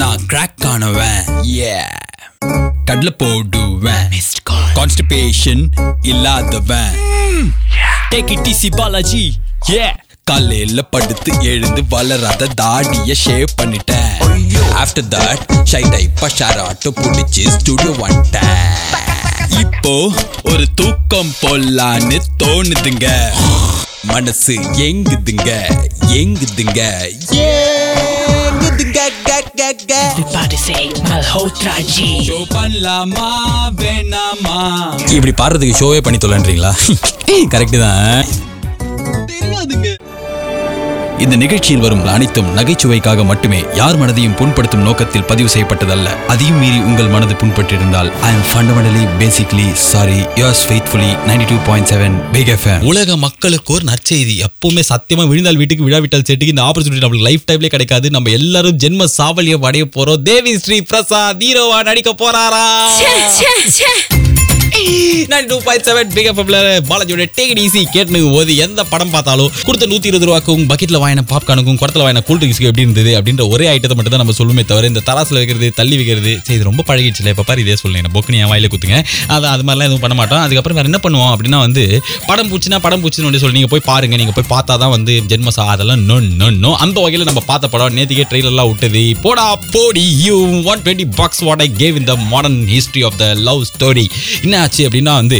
நான் கிராக் ஆனவன் ஏ கடல போடுவேன். கான்ஸ்டிபேஷன் இல்லாதவன். டேக் இட் ஈஸி பாலாஜி ஏ காலையில படுத்து எழுந்து வளராத தாடிய ஷேவ் பண்ணிட்டேன். ஆஃப்டர் தட் ஷை டைப்பா ஷாராட்டோ புடிச்சு ஸ்டுடியோ வந்துட்டேன். இப்போ ஒரு தூக்கம் போலான்னு தோணுதுங்க. மனசு எங்குதுங்க எங்குதுங்க ஏங்குதுங்க இப்படி பாடுறதுக்கு ஷோவே பண்ணி தொலைன்றீங்களா? கரெக்ட் தான். தெரியாதுங்க. இந்த நிகழ்ச்சியில் வரும் அனைத்தும் நகைச்சுவைக்காக மட்டுமே யார் மனதையும் புண்படுத்தும் நோக்கத்தில் பதிவு செய்யப்பட்டதல்ல. அதையும் மீறி உங்கள் மனது புண்பட்டிருந்தால் I am fundamentally basically sorry yours faithfully ninety two point seven big FM உலக மக்களுக்கு ஒரு நற்செய்தி. எப்பவுமே சத்தியமா விழுந்தால் வீட்டுக்கு விழாவிட்டால் செட்டுக்கு இந்த ஆப்பர்ச்சுனிட்டி நம்மளுக்கு லைஃப் டைம்ல கிடைக்காது. நம்ம எல்லாரும் ஜென்ம சாவல்யம் அடைய போறோம். தேவி ஸ்ரீ பிரசாத் ஹீரோவா நடிக்க போறாரா? Nine two point seven big பாலாஜியோட take easy கேட்டுன்னு போது எந்த படம் பார்த்தாலும் கொடுத்த நூத்தி இருபது ரூபாக்கும் பக்கெட்ல வாங்கின பாப்கார்னுக்கும் குடத்துல வாங்கின கூல் ட்ரிங்க்ஸ்க்கு எப்படி இருந்தது அப்படின்ற ஒரே ஐட்டத்தை மட்டும் தான் நம்ம சொல்லுமே தவிர இந்த தராசுல வைக்கிறது தள்ளி வைக்கிறது சரி இது ரொம்ப பழகிடுச்சுல இப்போ பாரு இதே சொல்லுங்க பொக்குனி என் வாயில குத்துங்க. அது அது மாதிரிலாம் எதுவும் பண்ண மாட்டோம். அதுக்கப்புறம் வேறு என்ன பண்ணுவோம் அப்படின்னா வந்து படம் பூச்சினா படம் பூச்சின்னு ஒன்று சொல்லி நீங்கள் போய் பாருங்க நீங்கள் போய் பார்த்தா தான் வந்து ஜென்மசா அதெல்லாம் நோ நோ நோ அந்த வகையில் நம்ம பார்த்த படம் நேற்றுக்கே ட்ரெயிலர்லாம் விட்டது. Podaa Podi you one twenty box what I gave in the modern history of the love story என்ன ஆச்சு அப்படின்னா வந்து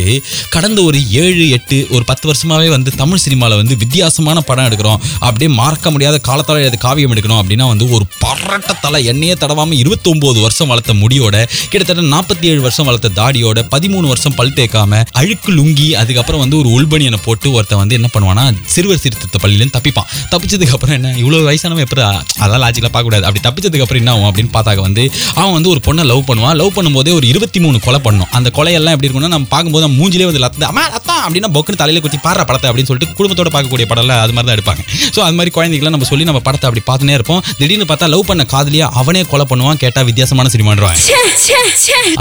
கடந்த ஒரு ஏழு எட்டு ஒரு பத்து வருஷமாவே வந்து தமிழ் சினிமாவில் வந்து வித்தியாசமான படம் எடுக்கிறோம். அப்படியே மறக்க முடியாத காலத்தால் எழுத காவியம் எடுக்கணும் அப்படின்னா வந்து ஒரு பரட்ட தலை எண்ணெயே தடவாமல் இருபத்தொம்போது வருஷம் வளர்த்த முடியோட கிட்டத்தட்ட நாற்பத்தி ஏழு வருஷம் வளர்த்த தாடியோட பதிமூணு வருஷம் பல் தேக்காம அழுக்கு லுங்கி அதுக்கப்புறம் வந்து ஒரு உள்பனியனை போட்டு ஒருத்தன் வந்து என்ன பண்ணுவானா சிறுவர் சீர்திருத்த பள்ளியிலேருந்து தப்பிப்பான். தப்பிச்சதுக்கப்புறம் என்ன இவ்வளோ வயசானவன் எப்படி அதெல்லாம் லாஜிக்கலாக பார்க்கக்கூடாது அப்படி தப்பிச்சதுக்கப்புறம் என்ன ஆகும் அப்படின்னு பார்த்தாக்க வந்து அவன் வந்து ஒரு பொண்ணை லவ் பண்ணுவான். லவ் பண்ணும்போதே ஒரு இருபத்தி மூணு கொலை பண்ணும். அந்த கொலையெல்லாம் எப்படி இருக்கும்னா நம்ம பார்க்கும்போது நம்ம மூஞ்சிலே வந்து லத்த அம்மா லத்தா அப்படின்னா பொக்குன்னு தலையில குத்தி பாடுற படத்தை அப்படின்னு சொல்லிட்டு குடும்பத்தோட பார்க்கக்கூடிய படம்ல அது மாதிரி தான் எடுப்பாங்க. ஸோ அது மாதிரி குழந்தைகளை நம்ம சொல்லி நம்ம படத்தை அப்படி பார்த்துனே இருப்போம். திடீர்னு பார்த்தா லவ் பண்ண காதலியா அவனே கொலை பண்ணுவான் கேட்டா வித்தியாசமான சினிமான்றான்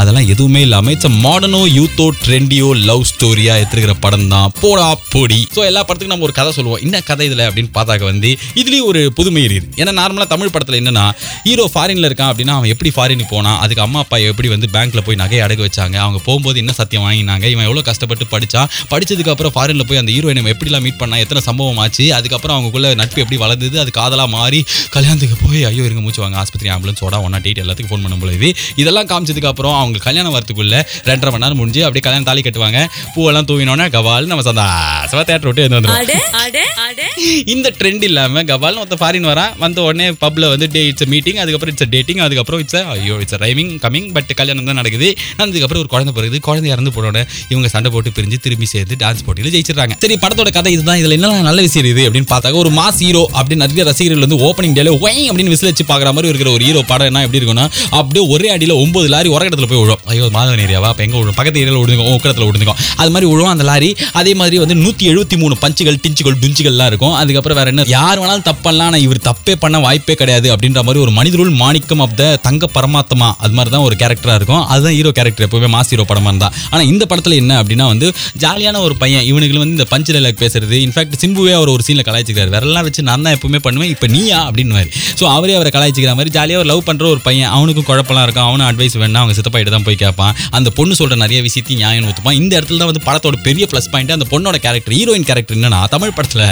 அதெல்லாம் எதுவுமே இல்லாம இட்ஸ் மாடர்னோ யூத்தோ ட்ரெண்டியோ லவ் ஸ்டோரியா எடுத்துக்கிற படம் தான். போடா போடி. ஸோ எல்லா படத்துக்கும் நம்ம ஒரு கதை சொல்லுவோம். என்ன கதை இதுல அப்படின்னு பார்த்தாக்க வந்து இதுலயும் ஒரு புதுமை இருக்குது. ஏன்னா நார்மலா தமிழ் படத்துல என்னன்னா ஹீரோ ஃபாரின்ல இருக்கான் அப்படின்னா அவன் எப்படி ஃபாரினுக்கு போனான்? அதுக்கு அம்மா அப்பா எப்படி வந்து பேங்க்ல போய் நகையை அடகு வச்சாங்க? அவங்க போகும்போது என்ன சத்தியம் வாங்கினாங்க. இவன் எவ்வளவு கஷ்டப்பட்டு படிச்சான் படிச்சதுக்கு அப்புறம் ஃபாரின்ல போய் அந்த ஹீரோயினை எப்படிலாம் மீட் பண்ணா எத்தனை சம்பவம் ஆச்சு அதுக்கப்புறம் அவங்களுக்குள்ள நட்பு எப்படி வளர்ந்தது அது காதலா மாறி கல்யாணத்துக்கு போய் ஐயோ இருங்க மூச்சு வாங்க ஆஸ்பத்திரி ஆம்புலன்ஸோட ஒன் நாட் எயிட் எல்லாத்துக்கும் ஃபோன் பண்ண பொழுது இதெல்லாம் காமிச்சதுக்கு அப்புறம் அவங்க கல்யாணம் வரத்துக்குள்ள ரெண்டரை மணி நேரம் முடிஞ்சு அப்படியே கல்யாணம் தாலி கட்டுவாங்க. பூவெல்லாம் தூவினோன்னே கவால் நம்ம சந்தோஷமா தேட்டர் விட்டு வந்து வந்துடும் இந்த ட்ரெண்ட் இல்லாம கபால்னு ஒருத்த ஃபாரின் வரான் வந்த உடனே பப்ல வந்து டே இட்ஸ் மீட்டிங் அதுக்கப்புறம் இட்ஸ் டேட்டிங் அதுக்கப்புறம் இட்ஸ் ஐயோ இட்ஸ் ரைமிங் கமிங் பட் கல்யாணம் தான் நடக்குது. அதுக்கப்புறம் ஒரு குழந்தை பிறகுது. குழந்தை மறந்து போனோட இவங்க சண்டை போட்டு பிரிஞ்சு திரும்பி சேர்ந்து டான்ஸ் போட்டியில் ஜெயிச்சிடுறாங்க. சரி படத்தோட கதை இதுதான். இதில் என்ன நல்ல விஷயம் இது அப்படின்னு பார்த்தாக்க ஒரு மாஸ் ஹீரோ அப்படின்னு நிறைய ரசிகர்கள் வந்து ஓப்பனிங் டேல ஒய் அப்படின்னு விசில் வச்சு பார்க்குற மாதிரி இருக்கிற ஒரு ஹீரோ படம் என்ன எப்படி இருக்கும்னா அப்படியே ஒரே அடியில் ஒன்பது லாரி உரகடத்தில் போய் விழும். ஐயோ மாதவன் ஏரியாவா? அப்போ எங்கே விழும்? பக்கத்து ஏரியாவில் விழுந்துக்கும் உக்கடத்தில் விழுந்துக்கும். அது மாதிரி விழுவோம் அந்த லாரி. அதே மாதிரி வந்து நூற்றி எழுபத்தி மூணு பஞ்சுகள் டிஞ்சுகள் டுஞ்சுகள்லாம் இருக்கும். அதுக்கப்புறம் வேற என்ன? யார் வேணாலும் தப்பெல்லாம் ஆனால் இவர் தப்பே பண்ண வாய்ப்பே கிடையாது அப்படின்ற மாதிரி ஒரு மனிதருள் மாணிக்கம் ஆஃப் த தங்க பரமாத்மா அது மாதிரி தான் ஒரு கேரக்டராக இருக்கும். அதுதான் ஹீரோ கேரக்டர் எப்பவுமே மாஸ் ஹீரோ படமாக இருந்தால் ஆனால் இந்த படத்தில் என்ன அப்படின்னா வந்து ஜாலியான ஒரு பையன் இவனுக்கு வந்து இந்த பஞ்சு டைலாக் பேசுறது. இன்ஃபேக்ட் சிம்புவே அவர் ஒரு சீனில் கலாய்ச்சிக்கிறார். வேறெல்லாம் வச்சு நான் தான் எப்பவுமே பண்ணுவேன் இப்போ நீயா அப்படின்னு ஸோ அவரே அவரை கலாய்ச்சிக்கிற மாதிரி ஜாலியாக ஒரு லவ் பண்ணுற ஒரு பையன் அவனுக்கும் குழப்பம்லாம் இருக்கும் அவனும் அட்வைஸ் வேணா அவங்க சித்தப்பாயிட்டு தான் போய் கேட்பான். அந்த பொண்ணு சொல்கிற நிறைய விஷயத்தையும் நியாயம் ஊற்றுப்பான் இந்த இடத்துல தான் வந்து படத்தோட பெரிய ப்ளஸ் பாயிண்ட் அந்த பொண்ணோட கேரக்டர் ஹீரோயின் கேரக்டர் என்னன்னா தமிழ் படத்தில்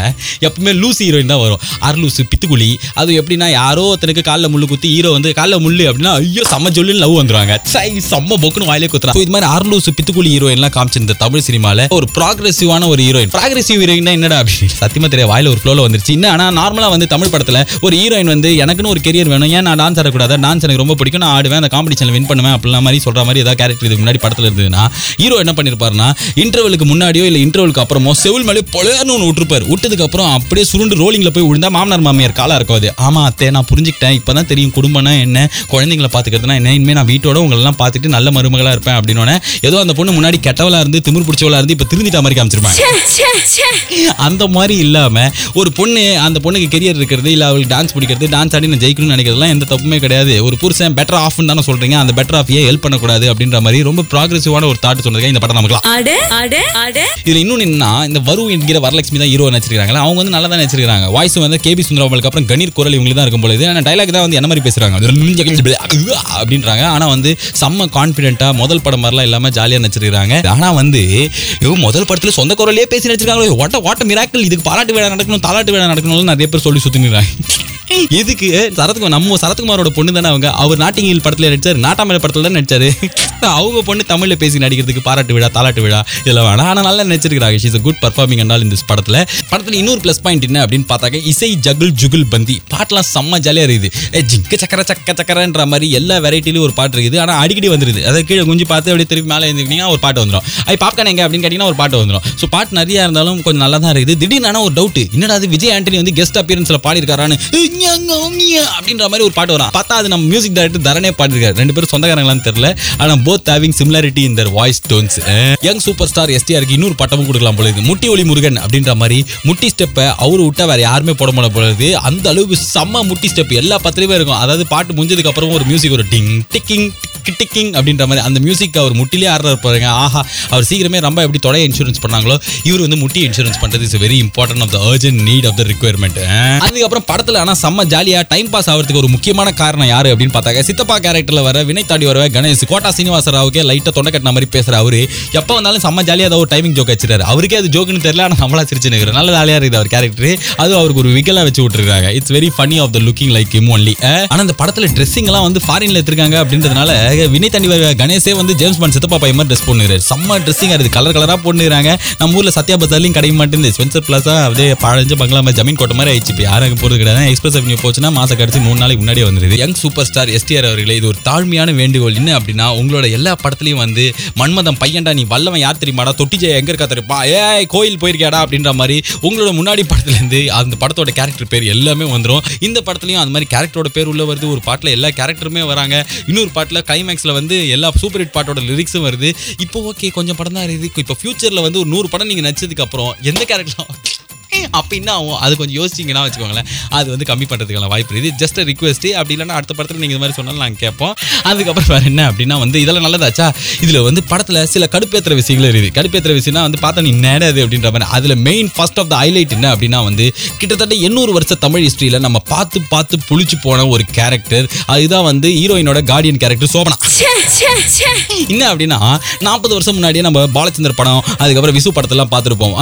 எப்பவுமே லூசி ஹீரோயின் தான் வரும். அர்லூசு பித்துக்குழி அது எப்படின்னா யாரோ ஒருத்தனுக்கு காலில் முள்ளு குத்தி ஹீரோ வந்து காலில் முள்ளு அப்படின்னா ஐயோ செம்ம சொல்லி லவ் வந்துருவாங்க. சை செம்ம பொக்குன்னு வாயிலே குத்துறான். இது மாதிரி அர்லூசு பித்துக்குழி ஹீரோயின்லாம் காமிச்சிருந்த தமிழ் சினிமால ஒரு ப்ராக்ரெசிவான ஒரு ஹீரோயின் ப்ராக்ரெசிவ் ஹீரோயின் என்னடா அப்படி? சத்தியமா தெரிய வாயில ஒரு ஃப்ளோல வந்துருச்சு. என்ன ஆனா நார்மலாக வந்து தமிழ் படத்தில் ஒரு ஹீரோயின் வந்து எனக்குன்னு ஒரு கெரியர் வேணும். ஏன் நான் டான்ஸ் ஆடக்கூடாது? டான்ஸ் எனக்கு ரொம்ப பிடிக்கும். நான் ஆடுவேன். அந்த காம்படிஷன்ல வின் பண்ணுவேன் அப்படிலாம் மாதிரி சொல்ற மாதிரி ஏதாவது கேரக்டர் இதுக்கு முன்னாடி படத்தில் இருந்ததுன்னா ஹீரோ என்ன பண்ணிருப்பாருன்னா இன்டர்வலுக்கு முன்னாடியோ இல்லை இன்டர்வலுக்கு அப்புறமோ செவில் மேலே பொழையன்னு ஒன்று விட்டுருப்பாரு. விட்டதுக்கு அப்புறம் அப்படியே சுருண்டு ரோலிங்கில் போய் விழுந்தா மாமனார் மாமியார் காலா இருக்காது ஆமா அத்தை நான் புரிஞ்சுக்கிட்டேன். இப்போ தான் தெரியும் குடும்பம்னா என்ன குழந்தைங்களை பாத்துக்கிறதுனா என்ன? இனிமேல் நான் வீட்டோட உங்களெல்லாம் பார்த்துட்டு நல்ல மருமகளாக இருப்பேன் அப்படின்னு ஏதோ அந்த பொண்ணு முன்னாடி கெட்டவளா இருந்து திமிர் பிடிச்சவளா இருந்து இப்ப திருந்திட்ட மாதிரி காமிச்சிருப்பாங்க. அந்த மாதிரி இல்லாம ஒரு பொண்ணு அந்த பொண்ணுக்கு கெரியர் இருக்கிறது இல்ல அவளுக்கு டான்ஸ் பிடிக்கிறது டான்ஸ் ஆடி நான் ஜெயிக்கணும்னு நினைக்கிறதுலாம் எந்த தப்புமே கிடையாது. ஒரு புருஷன் பெட்டர் ஆஃப்னு தானே சொல்றீங்க. அந்த பெட்டர் ஆஃப் ஏன் ஹெல்ப் பண்ணக்கூடாது அப்படின்ற மாதிரி ரொம்ப ப்ராக்ரெசிவான ஒரு தாட் சொன்னதுக்கு இந்த படம் நமக்கு இதுல இன்னொன்னு என்னன்னா இந்த வரு என்கிற வரலட்சுமி தான் ஹீரோ நடிச்சிருக்காங்க அவங்க வந்து நல்லா தான் நடிச்சிருக்காங்க வாய்ஸ் வந்து கேபி சுந்தரவங்களுக்கு அப்புறம் கணீர் குரல் இவங்களுக்கு தான் இருக்கும் பொழுது ஆனா டைலாக் தான் வந்து என்ன மாதிரி பேசுறாங்க? அப்படின்றாங்க. ஆனா வந்து செம்ம கான்பிடென்ட்டா முதல் படம் மாதிரிலாம் இல்லாம ஜாலியா நடிச்சிருக்காங்க ஆனா வந்து முதல் படத்துல சொந்த குரலே பேசி நடிச்சிருக்காங்க வாட்ட வாட்ட மிராக்கள் இதுக்கு பாராட்டு விழா நடக்கணும் தாலாட்டு விழா நடக்கணும்னு நிறைய பேர் சொல்லி சுத்தினுறாங்க எதுக்கு? சரத்குமார் நம்ம சரத்குமாரோட பொண்ணு தானே அவங்க? அவர் நாட்டிங்கில் படத்துல நடிச்சாரு நாட்டாமலை படத்துல தான் நடிச்சாரு? அவங்க பொண்ணு தமிழ்ல பேசி நடிக்கிறதுக்கு பாராட்டு விழா தாலாட்டு விழா இதெல்லாம் வேணாம். ஆனால் நல்லா நடிச்சிருக்காங்க ஷீஸ் குட் பர்ஃபார்மிங் என்றால் இந்த படத்துல. படத்துல இன்னொரு ப்ளஸ் பாயிண்ட் என்ன அப்படின்னு பார்த்தாக்க இசை ஜகுல் ஜுகுல் பந்தி. பாட்டெல்லாம் செம்ம ஜாலியா இருக்குது. ஜிங்க சக்கர சக்க சக்கரன்ற மாதிரி எல்லா வெரைட்டிலையும் ஒரு பாட்டு இருக்குது. ஆனால் அடிக்கடி வந்துருது. அதை கீழே குஞ்சு பார்த்து அப்படியே திருப்பி மேலே எழுந்திருக்கீங்கன்னா ஒரு பாட்டு வந்துடும் ஐ பாப்கார்ன் எங்க? அப்படின்னு கேட்டீங்கன்னா ஒரு பாட்டு வந்துடும் ஸோ பாட்டு நிறையா இருந்தாலும் கொஞ்சம் நல்லா தான் இருக்குது. திடீர்னு ஒரு டவுட் என்னடா அது விஜய் ஆண்டனி வந்து கெஸ்ட் அப்பியரன்ஸில் பாடியிருக்காரான்னு. "இஞ்ஞாங்க, அப்படின்ற மாதிரி ஒரு பாட்டு வரும். பார்த்தா அது நம்ம மியூசிக் டைரக்டர் தரனே பாடிருக்காரு ரெண்டு பேரும் சொந்தக்காரங்களான்னு தெரியல. ஆனா both having similarity in their voice tones young super star எஸ்டிஆருக்கு இன்னொரு பட்டமும் கொடுக்கலாம் போல இருக்கு. முட்டி ஒளி முருகன் அப்படின்ற மாதிரி முட்டி ஸ்டெப்பை அவரு விட்டா வேற யாருமே போட முடியல போல இருக்கு. அந்த அளவுக்கு செம்ம முட்டி ஸ்டெப் எல்லா பத்திரமே இருக்கும். அதாவது பாட்டு முடிஞ்சதுக்கு அப்புறம் ஒரு மியூசிக் ஒரு டிங் டிக்கிங் கிட்டிக்கிங் அப்படின்ற மாதிரி அந்த மியூசிக் அவர் முட்டிலே ஆடுறாரு பாருங்க. ஆஹா அவர் சீக்கிரமே ரொம்ப எப்படி தொடைய இன்சூரன்ஸ் பண்ணாங்களோ இவர் வந்து முட்டி இன்சூரன்ஸ் பண்றது is very important of the urgent need of the requirement அதுக்கப்புறம் படத்தில் ஆனால் செம்ம ஜாலியாக டைம் பாஸ் ஆகிறதுக்கு ஒரு முக்கியமான காரணம் யாரு அப்படின்னு பார்த்தாக்க சித்தப்பா கேரக்டரில் வர வினை தாண்டி வர கணேஷ் கோட்டா சீனிவாச ராவுக்கே லைட்டாக தொண்டை கட்டின மாதிரி பேசுகிற அவரு. எப்போ வந்தாலும் செம்ம ஜாலியாக ஏதாவது ஒரு டைமிங் ஜோக் வச்சிருக்காரு. அவருக்கே அது ஜோக்குன்னு தெரியல ஆனால் நம்மளா சிரிச்சு நிற்கிற நல்ல ஜாலியாக இருக்குது அவர் கேரக்டர் அது அவருக்கு ஒரு விகலாக வச்சு விட்டுருக்காங்க. It's very funny of the looking like him only ஆனால் இந்த படத்துல ட்ரெஸ்ஸிங்லாம் வந்து ஃபாரினில் எடுத்திருக்காங்க அப்படின்றதுனால வினை தாண்டி வர கணேஷே வந்து ஜேம்ஸ் பாண்ட் சித்தப்பா பையன் மாதிரி ட்ரெஸ் பண்ணுறாரு செம்ம ட்ரெஸ்ஸிங் இருக்குது. கலர் கலராக போட்டுக்கிறாங்க. நம்ம ஊரில் சத்யா பஜார்லையும் கிடைக்க மாட்டேங்குது. ஸ்பென்சர் பிளாஸா அப்படியே பழஞ்சு பங்களா ஜமீன் கோட்டை மாதிரி ஆயிடுச்சு. இப்போ யாரும் போகிறது கிடையாது. எக்ஸ்பிரஸ் அவென்யூ போச்சுன்னா மாச கடைசி மூணு நாளைக்கு முன்னாடியே வந்துருது. யங் சூப்பர் ஸ்டார் எஸ்டிஆர் அவர்களே இது ஒரு தாழ்மையான வேண்டுகோள். என்ன அப்படின்னா உங்களோட எல்லா படத்துலையும் வந்து மன்மதம் பையன்டா நீ வல்லவன் யார் தெரியுமாடா? தொட்டிஜய எங்க இருக்கா தெரியுமா? ஏ கோயில் போயிருக்கியாடா? அப்படின்ற மாதிரி உங்களோட முன்னாடி படத்துலேருந்து அந்த படத்தோட கேரக்டர் பேர் எல்லாமே வந்துடும் இந்த படத்துலையும் அந்த மாதிரி கேரக்டரோட பேர் உள்ள வருது. ஒரு பாட்டில் எல்லா கேரக்டருமே வராங்க. இன்னொரு பாட்டில் கிளைமேக்ஸில் வந்து எல்லா சூப்பர் ஹிட் பாட்டோட லிரிக்ஸும் வருது. இப்போ ஓகே கொஞ்சம் படம் தான் இருக்குது. இப்போ ஃபியூச்சரில் வந்து ஒரு நூறு படம் நீங்கள் நடிச்சதுக்கப்புறம் எந்த கேரக்டர் அப்போ என்ன ஆகும் அது கொஞ்சம் யோசிச்சிங்கன்னா வச்சுக்கோங்களேன். அது வந்து கம்மி பண்ணுறதுக்கான வாய்ப்பு இருக்குது. ஜஸ்ட் ரிக்வெஸ்ட் அப்படி இல்லைன்னா அடுத்த படத்தில் நீங்கள் இது மாதிரி சொன்னாலும் நாங்கள் கேட்போம். அதுக்கப்புறம் வேறு என்ன அப்படின்னா வந்து இதெல்லாம் நல்லதாச்சா? இதில் வந்து படத்தில் சில கடுப்பேற்றுற விஷயங்கள் இருக்குது. கடுப்பேற்றுற விஷயம்னா வந்து பார்த்தா நீ நேடாது அப்படின்ற மாதிரி. அதில் main first of the highlight என்ன அப்படின்னா வந்து கிட்டத்தட்ட எண்ணூறு வருஷ தமிழ் ஹிஸ்ட்ரியில் நம்ம பார்த்து பார்த்து புளிச்சு போன ஒரு கேரக்டர் அதுதான் வந்து ஹீரோயினோட கார்டியன் கேரக்டர் சோபனா. என்ன அப்படின்னா நாற்பது வருஷம் முன்னாடியே நம்ம பாலச்சந்தர் படம் அதுக்கப்புறம் விசு படத்தெல்லாம் பார்த்துருப்போம்.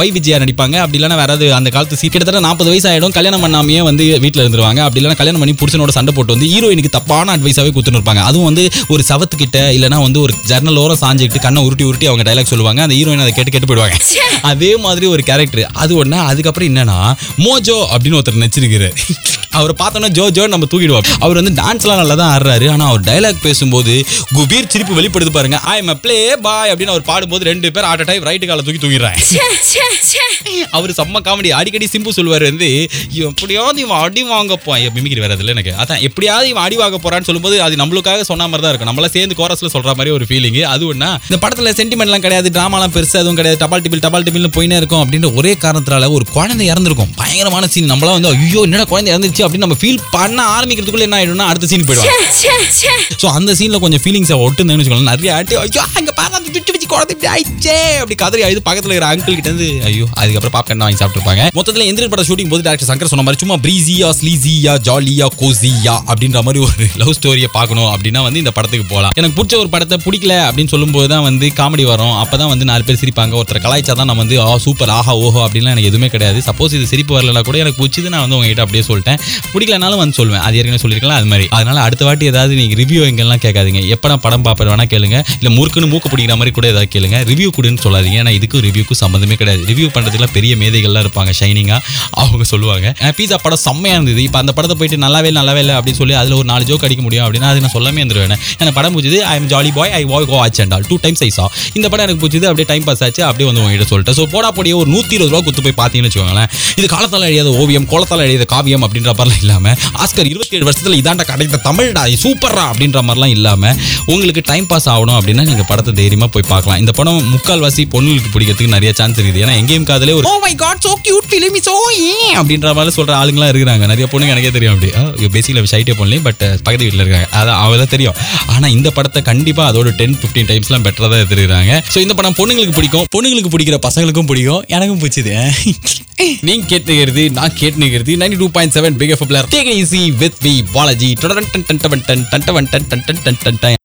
ஒய் விஜயா நடிப்பாங்க. அப்படி இல்லைன்னா வேற ஏதாவது அந்த காலத்து சீ கிட்டத்தட்ட நாற்பது வயசு ஆயிடும். கல்யாணம் பண்ணாமையே வந்து வீட்டில் இருந்துருவாங்க. அப்படி இல்லைன்னா கல்யாணம் பண்ணி புருஷனோட சண்டை போட்டு வந்து ஹீரோயினுக்கு தப்பான அட்வைஸாவே கொடுத்துன்னு இருப்பாங்க. அதுவும் வந்து ஒரு சவத்துக்கிட்ட இல்லைன்னா வந்து ஒரு ஜன்னல் ஓரம் சாஞ்சிக்கிட்டு கண்ணை உருட்டி உருட்டி அவங்க டைலாக் சொல்லுவாங்க. அந்த ஹீரோயின் அதை கேட்டு கேட்டு போயிடுவாங்க. அதே மாதிரி ஒரு கேரக்டர் அது ஒண்ணு. அதுக்கப்புறம் என்னன்னா மோஜோ அப்படின்னு ஒருத்தர் நடிச்சிருக்கிறாரு. அவரை பார்த்தோன்னா ஜோ ஜோ நம்ம தூக்கிடுவோம். அவர் வந்து டான்ஸ்லாம் நல்லா தான் ஆடுறாரு. ஆனால் அவர் டைலாக் பேசும்போது குபீர் சிரிப்பு வெளிப்படுது பாருங்க. ஐ எம் ப்ளே பாய் அப்படின்னு அவர் பாடும்போது ரெண்டு பேர் ஆட்ட டைம் ரைட்டு காலை தூக்கி தூக்கிடுறாங்க. அவர் செம்ம காமெடி அடிக்கடி சிம்பு சொல்லுவார் வந்து எப்படியாவது இவன் அடி வாங்க போ மிமிக்கிரி வேற இல்லை எனக்கு. அதான் எப்படியாவது இவன் அடி வாங்க போறான்னு சொல்லும்போது அது நம்மளுக்காக சொன்ன மாதிரி தான் இருக்கும். நம்மள சேர்ந்து கோரஸ்ல சொல்ற மாதிரி ஒரு ஃபீலிங் அது ஒண்ணா இந்த படத்துல சென்டிமெண்ட்லாம் கிடையாது டிராமாலாம் பெருசா எதுவும் கிடையாது டபால் டிபில் டபால் டிபில்னு போயினே இருக்கும் அப்படின்ற ஒரே காரணத்தினால ஒரு குழந்தை இறந்திருக்கும். பயங்கரமான சீன் நம்மளாம் வந்து ஐயோ என்னடா குழந்தை இறந்துச்சு அப்படின்னு நம்ம ஃபீல் பண்ண ஆரம்பிக்கிறதுக்குள்ள என்ன ஆயிடும்னா அடுத்த சீன் போயிடுவாங்க. ஸோ அந்த சீனில் கொஞ்சம் ஃபீலிங்ஸை ஒட்டுந்தேன்னு வச்சுக்கோங்களேன். நிறைய ஆட்டி ஐயோ அங்கே பாரு அந்த குழந்தை இப்படி ஆயிடுச்சே அப்படி கதறி ஆயுது பக்கத்தில் இருக்கிற அங்கிள் கிட்ட இருந்து ஐயோ அதுக்கப்புறம் பாப்கார்ன் வாங்கி சாப்பிட்டுருப்பாங்க. மொத்தத்தில் எந்திரன் படம் ஷூட்டிங் போது டேரக்டர் சங்கர் சொன்ன மாதிரி சும்மா ப்ரீசியா ஸ்லீசியா ஜாலியா கோசியா அப்படின்ற மாதிரி ஒரு லவ் ஸ்டோரியை பார்க்கணும் அப்படின்னா வந்து இந்த படத்துக்கு போகலாம். எனக்கு பிடிச்ச ஒரு படத்தை பிடிக்கல அப்படின்னு சொல்லும்போது தான் வந்து காமெடி வரும். அப்போ தான் வந்து நாலு பேர் சிரிப்பாங்க. ஒருத்தர் கலாய்ச்சா தான் நான் வந்து ஆ சூப்பர் ஆஹா ஓஹோ அப்படின்லாம் எனக்கு எதுவுமே கிடையாது. சப்போஸ் இது சிரிப்பு வரலனா கூட எனக்கு பிடிச்சது நான் வந்து உங்ககிட்ட அப்படியே சொல்லிட்டேன். பிடிக்கலனாலும் வந்து சொல்லுவேன் அது ஏற்கனவே சொல்லியிருக்கலாம் அது மாதிரி. அதனால அடுத்த வாட்டி ஏதாவது நீங்கள் ரிவ்யூ எங்கெல்லாம் கேட்காதீங்க. எப்போ நான் படம் பார்ப்பேன் வேணா கேளுங்க. இல்லை முறுக்குன்னு மூக்கு பிடிக்கிற மாதிரி கூட ஏதாவது கேளுங்க. ரிவ்யூ கொடுன்னு சொல்லாதீங்க. ஏன்னா இதுக்கும் ரிவ்யூக்கும் சம்மந்தமே கிடையாது. ரிவ்யூ பண்ணுறதுக்குலாம் பெரிய மேதைகள்லாம் இருப்பாங்க. ஷைனிங்காக அவங்க சொல்லுவாங்க. பீஸா படம் செம்மையாக இருந்தது. இப்போ அந்த படத்தை போயிட்டு நல்லாவே நல்லாவே இல்லை அப்படின்னு சொல்லி அதில் ஒரு நாலு ஜோக் அடிக்க முடியும் அப்படின்னா அது நான் சொல்லாமே இருந்துருவேன். எனக்கு படம் பிடிச்சது I am jolly bye I why go watch and all two times I saw இந்த படம் எனக்கு பிடிச்சது அப்படியே டைம் பாஸ் ஆச்சு. அப்படியே வந்து உங்ககிட்ட சொல்லிட்டேன். ஸோ போடா போடியே ஒரு நூற்றி இருபது ரூபா குத்து போய் பார்த்தீங்கன்னு வச்சுக்கோங்களேன். இது காலத்தால் எழுதியது ஓவியம் கோலத்தால் எழுதியது காவியம் அப்படின்ற மாதிரிலாம் இல்லாமல் ஆஸ்கர் இருபத்தி ஏழு வருஷத்தில் இதாண்டா கிடைத்த தமிழ்டா சூப்பர்ரா அப்படின்ற மாதிரிலாம் இல்லாமல் உங்களுக்கு டைம் பாஸ் ஆகணும் அப்படின்னா நீங்கள் படத்தை தைரியமாக போய் பார்க்கலாம் பார்க்கலாம் இந்த படம் முக்கால்வாசி பொண்ணுங்களுக்கு பிடிக்கிறதுக்கு நிறைய சான்ஸ் இருக்குது ஏன்னா எங்கேயும் காதலே ஒரு ஓ my god so cute film so அப்படின்ற மாதிரி சொல்ற ஆளுங்களாம் இருக்கிறாங்க நிறைய பொண்ணுங்க எனக்கே தெரியும் அப்படி பேசிக்கல ஷைட்டே பண்ணலையும் பட் பக்கத்து வீட்டில் இருக்காங்க அதான் அவதான் தெரியும் ஆனா இந்த படத்தை கண்டிப்பா அதோட டென் ஃபிஃப்டீன் டைம்ஸ்லாம் பெட்டரா தான் எடுத்துருக்காங்க ஸோ இந்த படம் பொண்ணுங்களுக்கு பிடிக்கும் பொண்ணுங்களுக்கு பிடிக்கிற பசங்களுக்கும் பிடிக்கும் எனக்கும் பிடிச்சது நீங்க கேட்டுக்கிறது நான் கேட்டுக்கிறது ninety two point seven big F take easy with V Balaji ton டன் டன் டன் டன் டன் டன் டன் டன் டன் டன் டன்